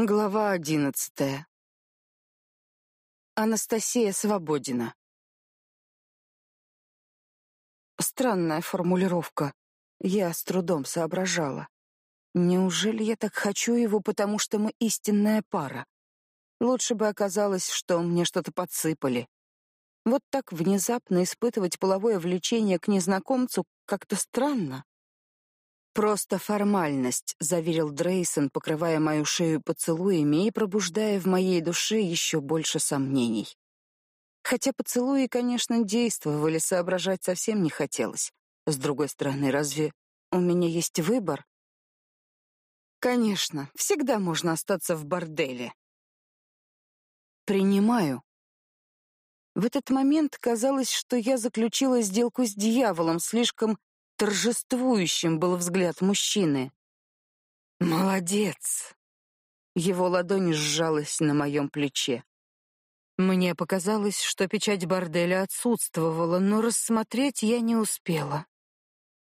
Глава одиннадцатая. Анастасия Свободина. Странная формулировка. Я с трудом соображала. Неужели я так хочу его, потому что мы истинная пара? Лучше бы оказалось, что мне что-то подсыпали. Вот так внезапно испытывать половое влечение к незнакомцу как-то странно. «Просто формальность», — заверил Дрейсон, покрывая мою шею поцелуями и пробуждая в моей душе еще больше сомнений. Хотя поцелуи, конечно, действовали, соображать совсем не хотелось. С другой стороны, разве у меня есть выбор? Конечно, всегда можно остаться в борделе. Принимаю. В этот момент казалось, что я заключила сделку с дьяволом, слишком Торжествующим был взгляд мужчины. «Молодец!» Его ладонь сжалась на моем плече. Мне показалось, что печать борделя отсутствовала, но рассмотреть я не успела.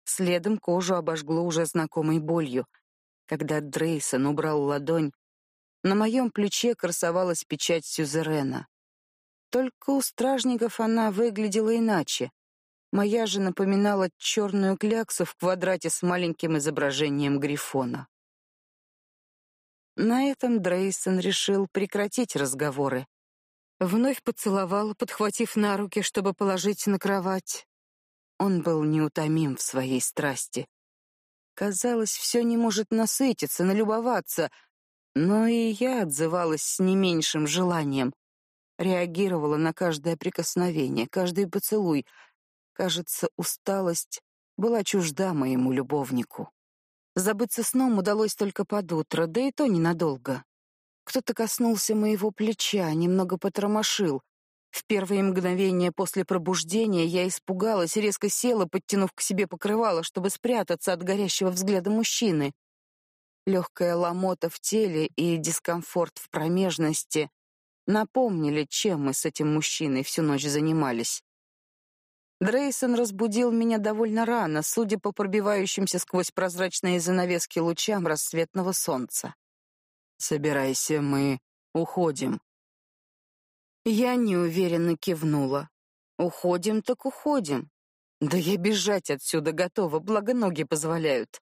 Следом кожу обожгло уже знакомой болью. Когда Дрейсон убрал ладонь, на моем плече красовалась печать сюзерена. Только у стражников она выглядела иначе. Моя же напоминала черную кляксу в квадрате с маленьким изображением грифона. На этом Дрейсон решил прекратить разговоры. Вновь поцеловал, подхватив на руки, чтобы положить на кровать. Он был неутомим в своей страсти. Казалось, все не может насытиться, налюбоваться, но и я отзывалась с не меньшим желанием. Реагировала на каждое прикосновение, каждый поцелуй — Кажется, усталость была чужда моему любовнику. Забыться сном удалось только под утро, да и то ненадолго. Кто-то коснулся моего плеча, немного потормошил. В первые мгновения после пробуждения я испугалась, резко села, подтянув к себе покрывало, чтобы спрятаться от горящего взгляда мужчины. Легкая ломота в теле и дискомфорт в промежности напомнили, чем мы с этим мужчиной всю ночь занимались. Дрейсон разбудил меня довольно рано, судя по пробивающимся сквозь прозрачные занавески лучам рассветного солнца. «Собирайся, мы уходим». Я неуверенно кивнула. «Уходим, так уходим. Да я бежать отсюда готова, благо ноги позволяют».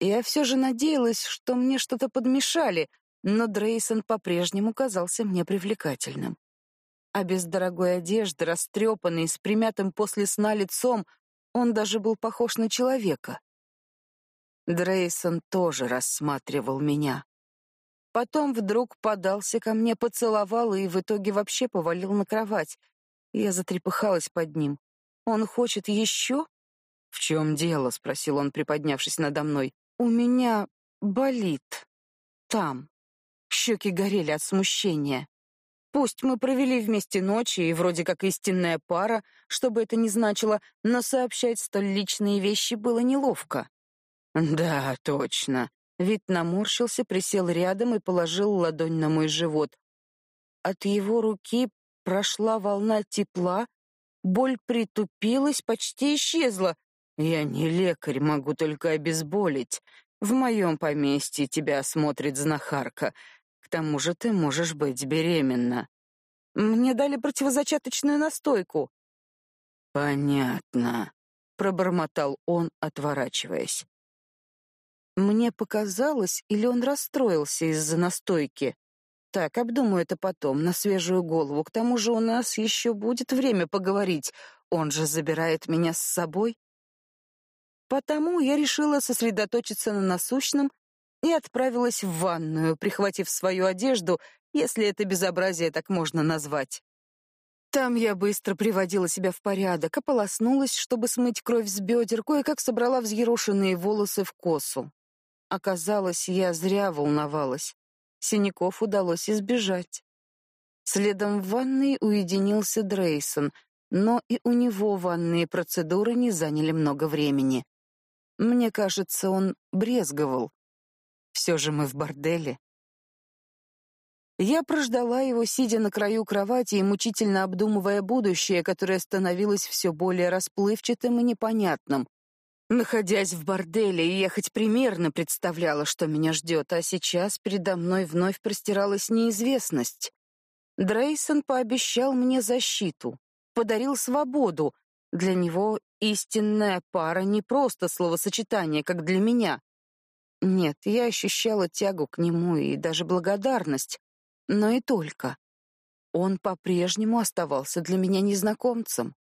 Я все же надеялась, что мне что-то подмешали, но Дрейсон по-прежнему казался мне привлекательным а без дорогой одежды, растрепанный, с примятым после сна лицом, он даже был похож на человека. Дрейсон тоже рассматривал меня. Потом вдруг подался ко мне, поцеловал и в итоге вообще повалил на кровать. Я затрепыхалась под ним. «Он хочет еще?» «В чем дело?» — спросил он, приподнявшись надо мной. «У меня болит. Там». Щеки горели от смущения. Пусть мы провели вместе ночи и вроде как истинная пара, что бы это ни значило, но сообщать столь личные вещи было неловко. Да, точно. Вид наморщился, присел рядом и положил ладонь на мой живот. От его руки прошла волна тепла, боль притупилась, почти исчезла. Я не лекарь, могу только обезболить. В моем поместье тебя осмотрит знахарка тому же ты можешь быть беременна. Мне дали противозачаточную настойку. Понятно, пробормотал он, отворачиваясь. Мне показалось, или он расстроился из-за настойки. Так, обдумаю это потом, на свежую голову. К тому же у нас еще будет время поговорить. Он же забирает меня с собой. Потому я решила сосредоточиться на насущном и отправилась в ванную, прихватив свою одежду, если это безобразие так можно назвать. Там я быстро приводила себя в порядок, ополоснулась, чтобы смыть кровь с бедер, кое-как собрала взъерошенные волосы в косу. Оказалось, я зря волновалась. Синяков удалось избежать. Следом в ванной уединился Дрейсон, но и у него ванные процедуры не заняли много времени. Мне кажется, он брезговал. Все же мы в борделе. Я прождала его, сидя на краю кровати и мучительно обдумывая будущее, которое становилось все более расплывчатым и непонятным. Находясь в борделе, я хоть примерно представляла, что меня ждет, а сейчас передо мной вновь простиралась неизвестность. Дрейсон пообещал мне защиту, подарил свободу. Для него истинная пара не просто словосочетание, как для меня. Нет, я ощущала тягу к нему и даже благодарность, но и только. Он по-прежнему оставался для меня незнакомцем.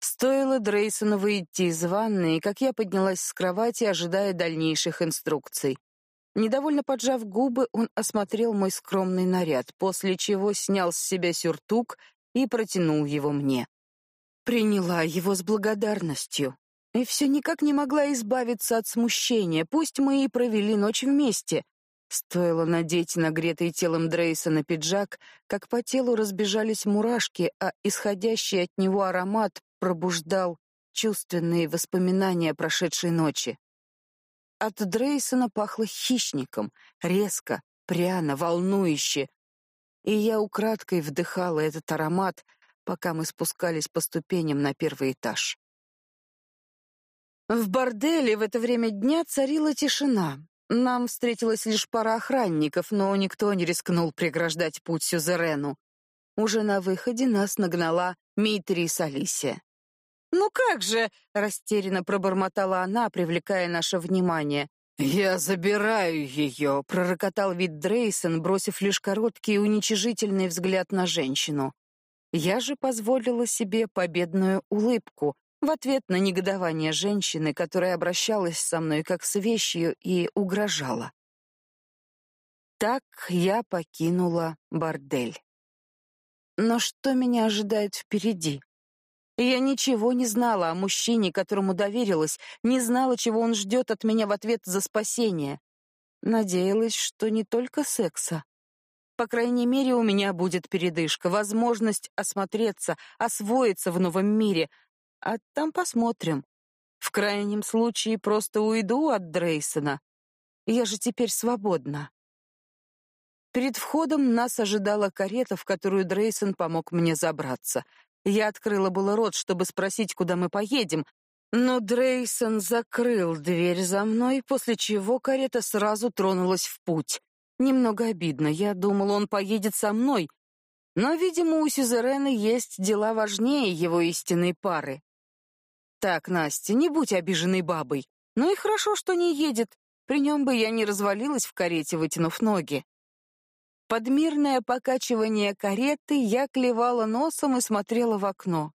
Стоило Дрейсону выйти из ванны, как я поднялась с кровати, ожидая дальнейших инструкций. Недовольно поджав губы, он осмотрел мой скромный наряд, после чего снял с себя сюртук и протянул его мне. Приняла его с благодарностью. И все никак не могла избавиться от смущения, пусть мы и провели ночь вместе. Стоило надеть нагретый телом Дрейсона пиджак, как по телу разбежались мурашки, а исходящий от него аромат пробуждал чувственные воспоминания прошедшей ночи. От Дрейсона пахло хищником, резко, пряно, волнующе. И я украдкой вдыхала этот аромат, пока мы спускались по ступеням на первый этаж. В борделе в это время дня царила тишина. Нам встретилась лишь пара охранников, но никто не рискнул преграждать путь Сюзерену. Уже на выходе нас нагнала Митри Алисия. «Ну как же!» — растерянно пробормотала она, привлекая наше внимание. «Я забираю ее!» — пророкотал вид Дрейсон, бросив лишь короткий уничижительный взгляд на женщину. Я же позволила себе победную улыбку в ответ на негодование женщины, которая обращалась со мной как с вещью и угрожала. Так я покинула бордель. Но что меня ожидает впереди? Я ничего не знала о мужчине, которому доверилась, не знала, чего он ждет от меня в ответ за спасение. Надеялась, что не только секса. По крайней мере, у меня будет передышка, возможность осмотреться, освоиться в новом мире. А там посмотрим. В крайнем случае просто уйду от Дрейсона. Я же теперь свободна. Перед входом нас ожидала карета, в которую Дрейсон помог мне забраться. Я открыла было рот, чтобы спросить, куда мы поедем, но Дрейсон закрыл дверь за мной, после чего карета сразу тронулась в путь. Немного обидно, я думала, он поедет со мной, но, видимо, у Сюзерена есть дела важнее его истинной пары. Так, Настя, не будь обиженной бабой. Ну и хорошо, что не едет. При нем бы я не развалилась в карете, вытянув ноги. Под мирное покачивание кареты я клевала носом и смотрела в окно.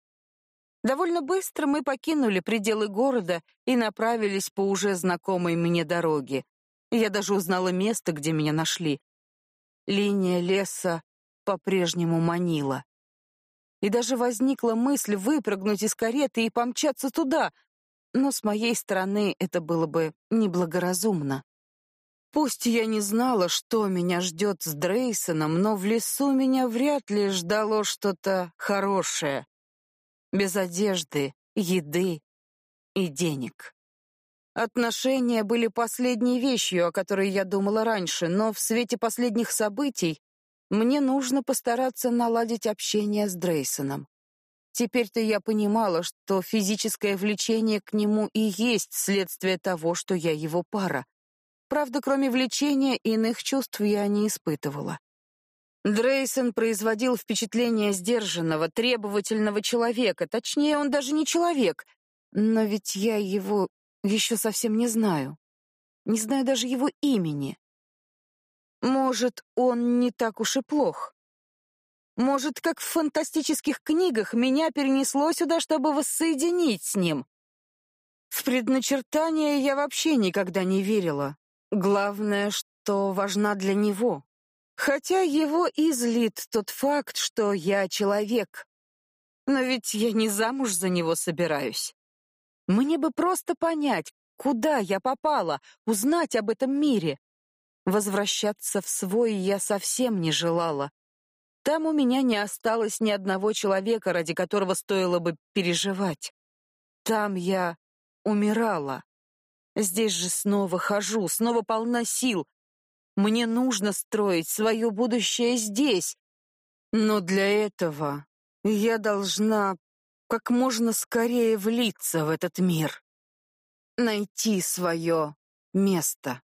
Довольно быстро мы покинули пределы города и направились по уже знакомой мне дороге. Я даже узнала место, где меня нашли. Линия леса по-прежнему манила. И даже возникла мысль выпрыгнуть из кареты и помчаться туда, но с моей стороны это было бы неблагоразумно. Пусть я не знала, что меня ждет с Дрейсоном, но в лесу меня вряд ли ждало что-то хорошее. Без одежды, еды и денег. Отношения были последней вещью, о которой я думала раньше, но в свете последних событий мне нужно постараться наладить общение с Дрейсоном. Теперь-то я понимала, что физическое влечение к нему и есть следствие того, что я его пара. Правда, кроме влечения, иных чувств я не испытывала. Дрейсон производил впечатление сдержанного, требовательного человека. Точнее, он даже не человек. Но ведь я его еще совсем не знаю. Не знаю даже его имени. Может, он не так уж и плох. Может, как в фантастических книгах, меня перенесло сюда, чтобы воссоединить с ним. В предначертание я вообще никогда не верила. Главное, что важна для него. Хотя его излит тот факт, что я человек. Но ведь я не замуж за него собираюсь. Мне бы просто понять, куда я попала, узнать об этом мире. Возвращаться в свой я совсем не желала. Там у меня не осталось ни одного человека, ради которого стоило бы переживать. Там я умирала. Здесь же снова хожу, снова полна сил. Мне нужно строить свое будущее здесь. Но для этого я должна как можно скорее влиться в этот мир, найти свое место.